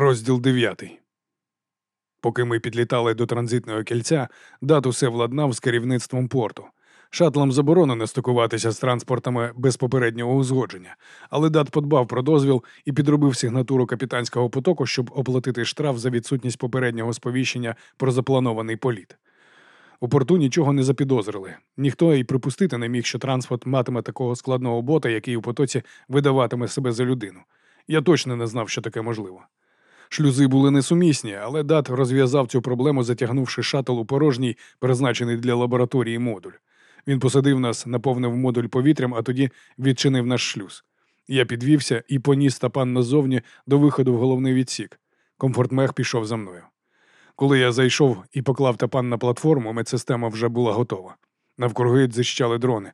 Розділ дев'ятий. Поки ми підлітали до транзитного кільця, дат усе владнав з керівництвом порту. Шатлам заборонено стикуватися з транспортами без попереднього узгодження, але дат подбав про дозвіл і підробив сигнатуру капітанського потоку, щоб оплатити штраф за відсутність попереднього сповіщення про запланований політ. У порту нічого не запідозрили. Ніхто і припустити не міг, що транспорт матиме такого складного бота, який у потоці видаватиме себе за людину. Я точно не знав, що таке можливо. Шлюзи були несумісні, але дат розв'язав цю проблему, затягнувши шатл у порожній, призначений для лабораторії модуль. Він посадив нас, наповнив модуль повітрям, а тоді відчинив наш шлюз. Я підвівся і поніс тапан назовні до виходу в головний відсік. Комфортмех пішов за мною. Коли я зайшов і поклав тапан на платформу, медсистема вже була готова. Навкруги дзищали дрони.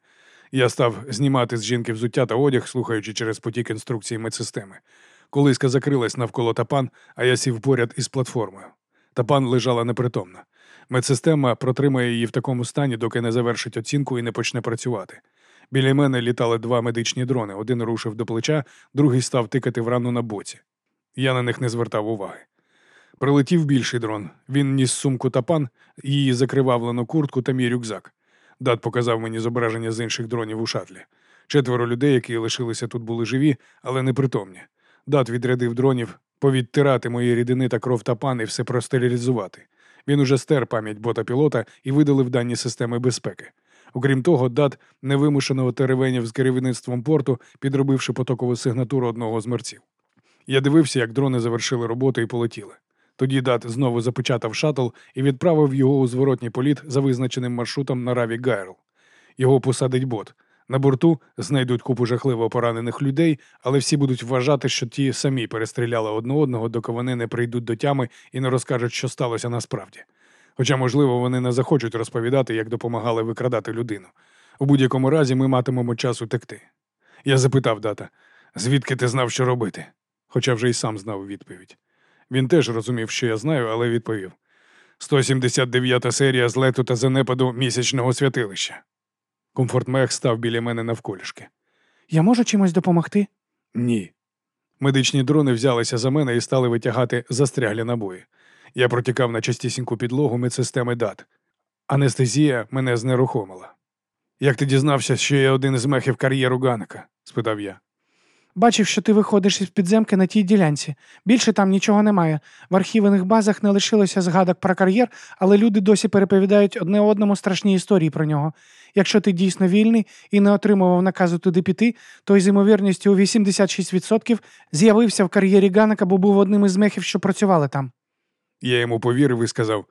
Я став знімати з жінки взуття та одяг, слухаючи через потік інструкції медсистеми. Колиска закрилась навколо тапан, а я сів поряд із платформою. Тапан лежала непритомна. Медсистема протримає її в такому стані, доки не завершить оцінку і не почне працювати. Біля мене літали два медичні дрони. Один рушив до плеча, другий став тикати в рану на боці. Я на них не звертав уваги. Прилетів більший дрон. Він ніс сумку тапан, її закривавлену куртку та мій рюкзак. Дат показав мені зображення з інших дронів у шатлі. Четверо людей, які лишилися тут, були живі, але непритомні. Дат відрядив дронів повідтирати мої рідини та кров тапан і все простерилізувати. Він уже стер пам'ять бота пілота і видалив дані системи безпеки. Окрім того, дат невимушеного теревенів з керівництвом порту, підробивши потокову сигнатуру одного з мерців. Я дивився, як дрони завершили роботу і полетіли. Тоді дат знову запечатав шатл і відправив його у зворотній політ за визначеним маршрутом на Раві Гайрал. Його посадить бот. На борту знайдуть купу жахливо поранених людей, але всі будуть вважати, що ті самі перестріляли одне одного, доки вони не прийдуть до тями і не розкажуть, що сталося насправді. Хоча, можливо, вони не захочуть розповідати, як допомагали викрадати людину. У будь-якому разі ми матимемо час утекти. Я запитав дата, звідки ти знав, що робити? Хоча вже й сам знав відповідь. Він теж розумів, що я знаю, але відповів: 179 серія злету та занепаду місячного святилища. Комфортмех став біля мене навколішки. Я можу чимось допомогти? Ні. Медичні дрони взялися за мене і стали витягати застряглі набої. Я протікав на частісіньку підлогу медсистеми дат. Анестезія мене знерухомила. Як ти дізнався, що я один із мехів кар'єру Ганека? спитав я. Бачив, що ти виходиш із підземки на тій ділянці. Більше там нічого немає. В архівних базах не лишилося згадок про кар'єр, але люди досі переповідають одне одному страшні історії про нього. Якщо ти дійсно вільний і не отримував наказу туди піти, то із ймовірністю у 86% з'явився в кар'єрі Ганека, бо був одним із мехів, що працювали там. Я йому повірив і сказав: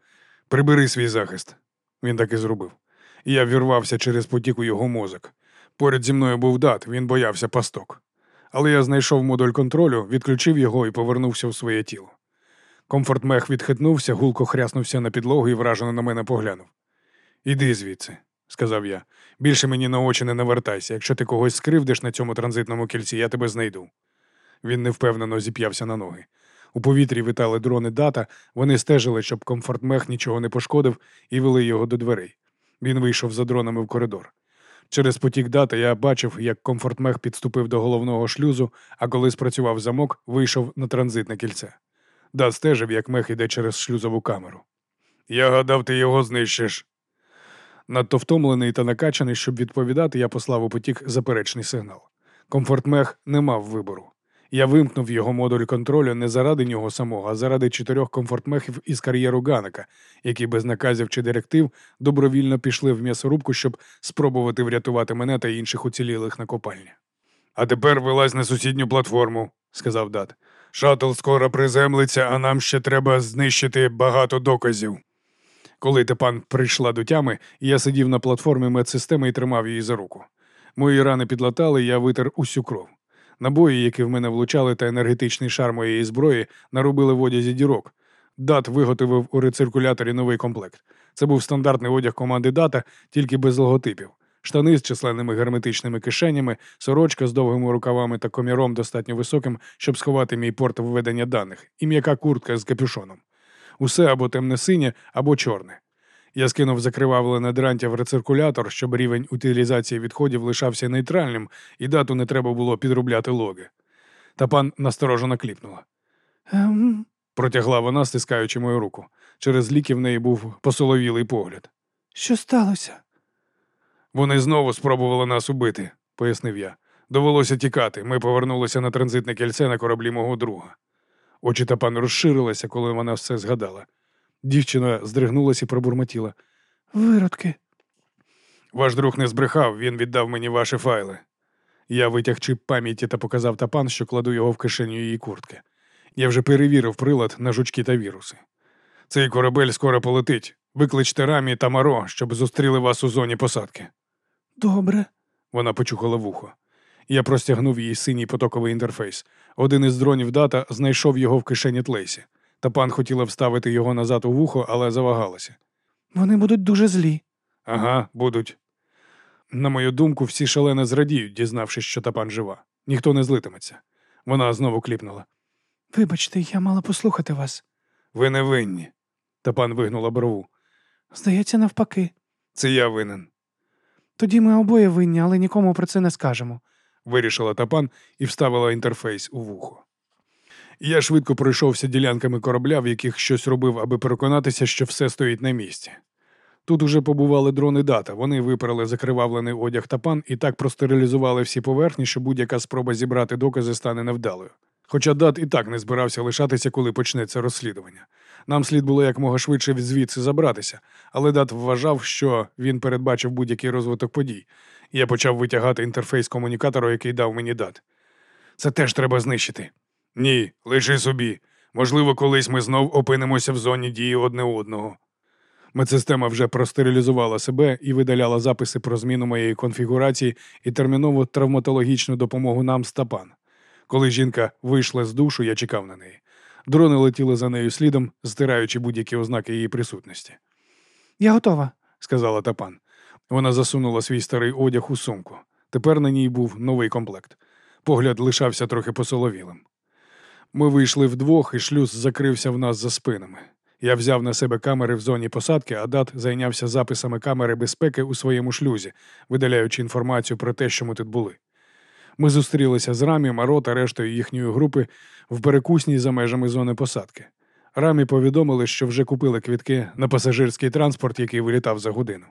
прибери свій захист. Він так і зробив. Я вірвався через потік у його мозок. Поряд зі мною був дат, він боявся пасток. Але я знайшов модуль контролю, відключив його і повернувся в своє тіло. Комфорт мех відхитнувся, гулко хряснувся на підлогу і вражено на мене поглянув. Іди звідси, сказав я. Більше мені на очі не навертайся. Якщо ти когось скривдиш на цьому транзитному кільці, я тебе знайду. Він невпевнено зіп'явся на ноги. У повітрі витали дрони дата, вони стежили, щоб комфортмех нічого не пошкодив, і вели його до дверей. Він вийшов за дронами в коридор. Через потік дати я бачив, як комфортмех підступив до головного шлюзу, а коли спрацював замок, вийшов на транзитне кільце. Дат стежив, як мех іде через шлюзову камеру. Я гадав, ти його знищиш. Надто втомлений та накачаний, щоб відповідати, я послав у потік заперечний сигнал. Комфортмех не мав вибору. Я вимкнув його модуль контролю не заради нього самого, а заради чотирьох комфортмехів із кар'єру Ганека, які без наказів чи директив добровільно пішли в м'ясорубку, щоб спробувати врятувати мене та інших уцілілих на копальні. А тепер вилазь на сусідню платформу, сказав Дат. Шатл скоро приземлиться, а нам ще треба знищити багато доказів. Коли Тепан прийшла до тями, я сидів на платформі медсистеми і тримав її за руку. Мої рани підлатали, я витер усю кров. Набої, які в мене влучали, та енергетичний шар моєї зброї наробили в одязі дірок. Дат виготовив у рециркуляторі новий комплект. Це був стандартний одяг команди Дата, тільки без логотипів. Штани з численними герметичними кишенями, сорочка з довгими рукавами та коміром достатньо високим, щоб сховати мій порт введення даних, і м'яка куртка з капюшоном. Усе або темне синє, або чорне. Я скинув закривавлене дрантя в рециркулятор, щоб рівень утилізації відходів лишався нейтральним і дату не треба було підробляти логи. Та пан насторожено кліпнула. Ем, Протягла вона, стискаючи мою руку. Через ліки в неї був посоловілий погляд. що сталося? Вони знову спробували нас убити, пояснив я. Довелося тікати. Ми повернулися на транзитне кільце на кораблі мого друга. Очі та пан розширилися, коли вона все згадала. Дівчина здригнулася і пробурмотіла. Виродки. Ваш друг не збрехав, він віддав мені ваші файли. Я витяг чип пам'яті та показав тапан, що кладу його в кишеню її куртки. Я вже перевірив прилад на жучки та віруси. Цей корабель скоро полетить. Викличте рамі та маро, щоб зустріли вас у зоні посадки. Добре. Вона почухала вухо. Я простягнув їй синій потоковий інтерфейс. Один із дронів дата знайшов його в кишені Тлейсі. Та пан хотіла вставити його назад у вухо, але завагалася. Вони будуть дуже злі. Ага, будуть. На мою думку, всі шалено зрадіють, дізнавшись, що тапан жива. Ніхто не злитиметься. Вона знову кліпнула. Вибачте, я мала послухати вас. Ви не винні. Тапан вигнула брову. Здається, навпаки. Це я винен. Тоді ми обоє винні, але нікому про це не скажемо. Вирішила тапан і вставила інтерфейс у вухо. Я швидко пройшовся ділянками корабля, в яких щось робив, аби переконатися, що все стоїть на місці. Тут уже побували дрони дата. Вони випрали закривавлений одяг тапан і так простерилізували всі поверхні, що будь-яка спроба зібрати докази стане невдалою. Хоча дат і так не збирався лишатися, коли почнеться розслідування. Нам слід було якмога швидше звідси забратися, але дат вважав, що він передбачив будь-який розвиток подій. Я почав витягати інтерфейс комунікатора, який дав мені дат. Це теж треба знищити. Ні, лиши собі. Можливо, колись ми знов опинимося в зоні дії одне одного. Медсистема вже простерилізувала себе і видаляла записи про зміну моєї конфігурації і термінову травматологічну допомогу нам з тапан. Коли жінка вийшла з душу, я чекав на неї. Дрони летіли за нею слідом, стираючи будь-які ознаки її присутності, Я готова. сказала тапан. Вона засунула свій старий одяг у сумку. Тепер на ній був новий комплект. Погляд лишався трохи посоловілим. Ми вийшли вдвох, і шлюз закрився в нас за спинами. Я взяв на себе камери в зоні посадки, а дат зайнявся записами камери безпеки у своєму шлюзі, видаляючи інформацію про те, що ми тут були. Ми зустрілися з Рамі, Маро та рештою їхньої групи в перекусній за межами зони посадки. Рамі повідомили, що вже купили квітки на пасажирський транспорт, який вилітав за годину.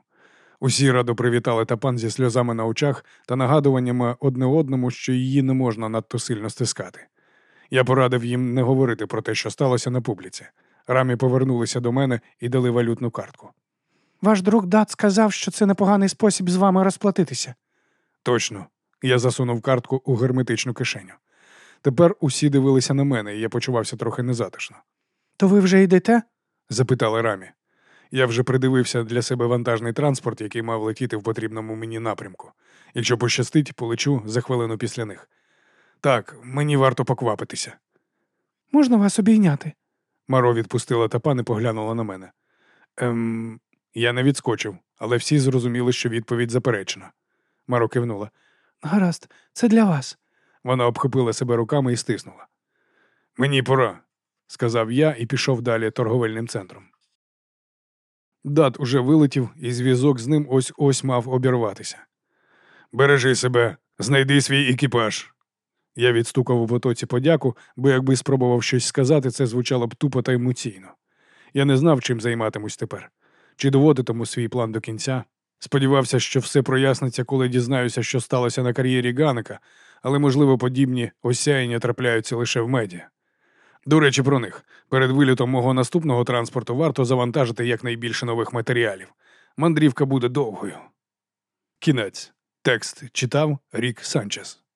Усі радо привітали тапан зі сльозами на очах та нагадуваннями одне одному, що її не можна надто сильно стискати. Я порадив їм не говорити про те, що сталося на публіці. Рамі повернулися до мене і дали валютну картку. Ваш друг Дат сказав, що це непоганий спосіб з вами розплатитися. Точно. Я засунув картку у герметичну кишеню. Тепер усі дивилися на мене, і я почувався трохи незатишно. То ви вже йдете? Запитали Рамі. Я вже придивився для себе вантажний транспорт, який мав летіти в потрібному мені напрямку. Якщо пощастить, полечу за хвилину після них. Так, мені варто поквапитися. Можна вас обійняти? Маро відпустила тапан і поглянула на мене. Ем, я не відскочив, але всі зрозуміли, що відповідь заперечена. Маро кивнула. Гаразд, це для вас. Вона обхопила себе руками і стиснула. Мені пора, сказав я і пішов далі торговельним центром. Дат уже вилетів, і зв'язок з ним ось ось мав обірватися. Бережи себе, знайди свій екіпаж. Я відстукав у потоці подяку, бо якби спробував щось сказати, це звучало б тупо та емоційно. Я не знав, чим займатимусь тепер. Чи доводитиму свій план до кінця. Сподівався, що все проясниться, коли дізнаюся, що сталося на кар'єрі Ганика, але, можливо, подібні осяяння трапляються лише в медіа. До речі, про них. Перед вилітом мого наступного транспорту варто завантажити якнайбільше нових матеріалів. Мандрівка буде довгою. Кінець. Текст читав Рік Санчес.